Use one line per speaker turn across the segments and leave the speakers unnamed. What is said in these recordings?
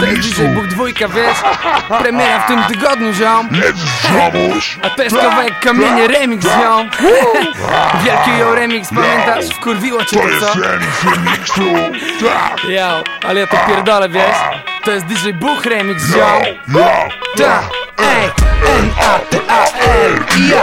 To jest
remixu
dzisiaj Bóg dwójka, wiesz? Premiera w tym tygodniu, ziom. A to jest kawałek kamienie remix, ziom. Wielki ją remix, pamiętasz? Wkurwiło cię
To
to,
jest
co?
remix remixu. Tak.
Ja, ale ja to pierdolę, wiesz? To jest DJ Buch remix, ziom.
Yo, yo
Ta, ej, ja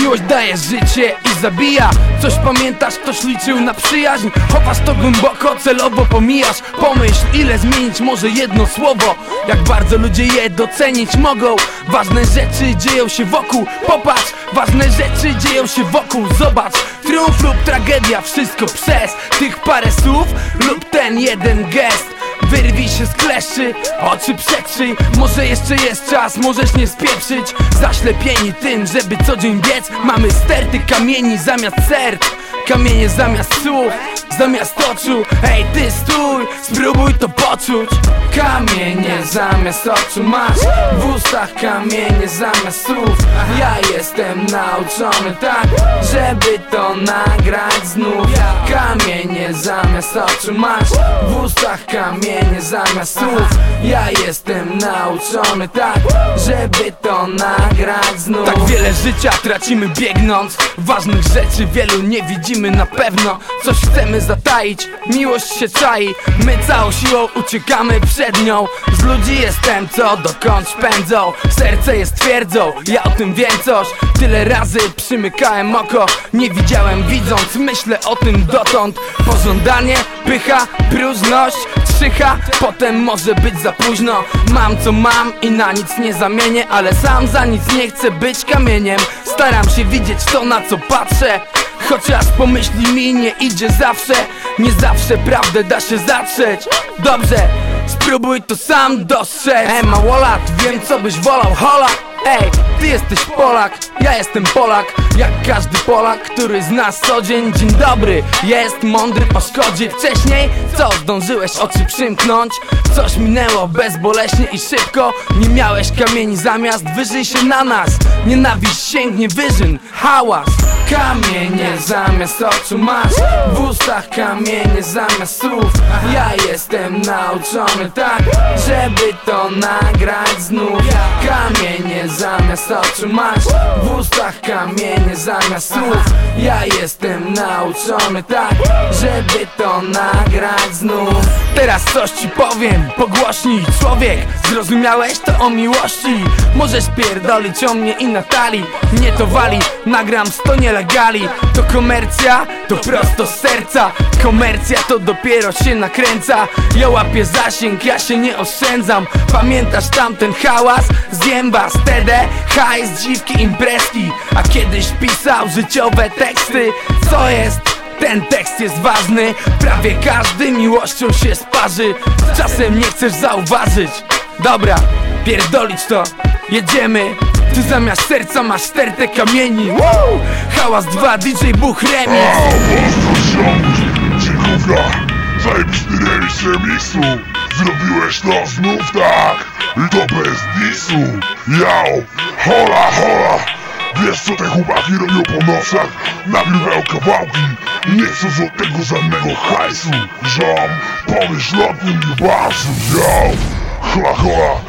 Miłość daje życie i zabija. Coś pamiętasz, ktoś liczył na przyjaźń. Chowasz to głęboko, celowo pomijasz. Pomyśl, ile zmienić może jedno słowo. Jak bardzo ludzie je docenić mogą. Ważne rzeczy dzieją się wokół. Popatrz, ważne rzeczy dzieją się wokół. Zobacz, triumf lub tragedia. Wszystko przez tych parę słów Lub ten jeden gest Wyrwij się z kleszczy, oczy przetrzyj Może jeszcze jest czas, możesz nie spieprzyć. Zaślepieni tym, żeby co dzień biec. Mamy sterty kamieni zamiast serc Kamienie zamiast słów, zamiast oczu. Ej ty stój, spróbuj to poczuć. Kamienie zamiast oczu masz. W ustach kamienie zamiast słów. Ja jestem nauczony tak, żeby to nagrać znów. Kamienie zamiast oczu masz. W ustach kamienie zamiast słów. Ja jestem nauczony tak, żeby to nagrać znów. Tak wiele życia tracimy biegnąc. Ważnych rzeczy wielu nie widzimy na pewno. Coś chcemy zataić, miłość się czai. My całą siłą uciekamy przed nią. Z ludzi jestem co dokąd pędzą. Serce jest twierdzą, ja o tym wiem coś. Tyle razy przymykałem oko. Nie widziałem widząc, myślę o tym dotąd Pożądanie, pycha, próżność Trzycha, potem może być za późno. Mam co mam i na nic nie zamienię Ale sam za nic nie chcę być kamieniem. Staram się widzieć to na co patrzę. Chociaż pomyśli mi nie idzie zawsze. Nie zawsze prawdę da się zatrzeć. Dobrze, spróbuj to sam dostrzec. Ej małolat, wiem co byś wolał, hola Ej, ty jesteś Polak, ja jestem Polak Jak każdy Polak, który zna co dzień Dzień dobry, jest mądry po szkodzie. Wcześniej, co zdążyłeś oczy przymknąć? Coś minęło bezboleśnie i szybko Nie miałeś kamieni zamiast, wyżyj się na nas. Nienawiść sięgnie wyżyn, hałas Kamienie zamiast oczu masz. W ustach kamienie zamiast słów. Ja jestem nauczony tak Żeby to nagrać znów. Kamienie zamiast oczu masz. W ustach kamienie zamiast słów. Ja jestem nauczony tak Żeby to nagrać znów. Teraz coś ci powiem, pogłośnij. Człowiek, zrozumiałeś to o miłości. Możesz pierdolić o mnie i Natalii. Nie to wali, nagram sto nielegali. To komercja, to prosto z serca. Komercja to dopiero się nakręca. Ja łapię zasięg, ja się nie oszczędzam. Pamiętasz tamten hałas? Zjęba, stedę, hajs, dziwki, imprezki. A kiedyś pisał życiowe teksty. Co jest? Ten tekst jest ważny. Prawie każdy miłością się sparzy. Czasem nie chcesz zauważyć. Dobra, pierdolić to. Jedziemy Ty zamiast serca masz stertę kamieni? Woo! Hałas 2 DJ Buch Remix
O, pozdro ziomuś Dziękuję Zajebisty remix remixu Zrobiłeś to znów tak. I to bez disu. Yo, hola, hola. Wiesz co te chłopaki robią po nocach? Nagrywają kawałki. Nie chcą z tego żadnego hajsu. Ziom, pomyśl o tym nie bardzo Yo, hola, hola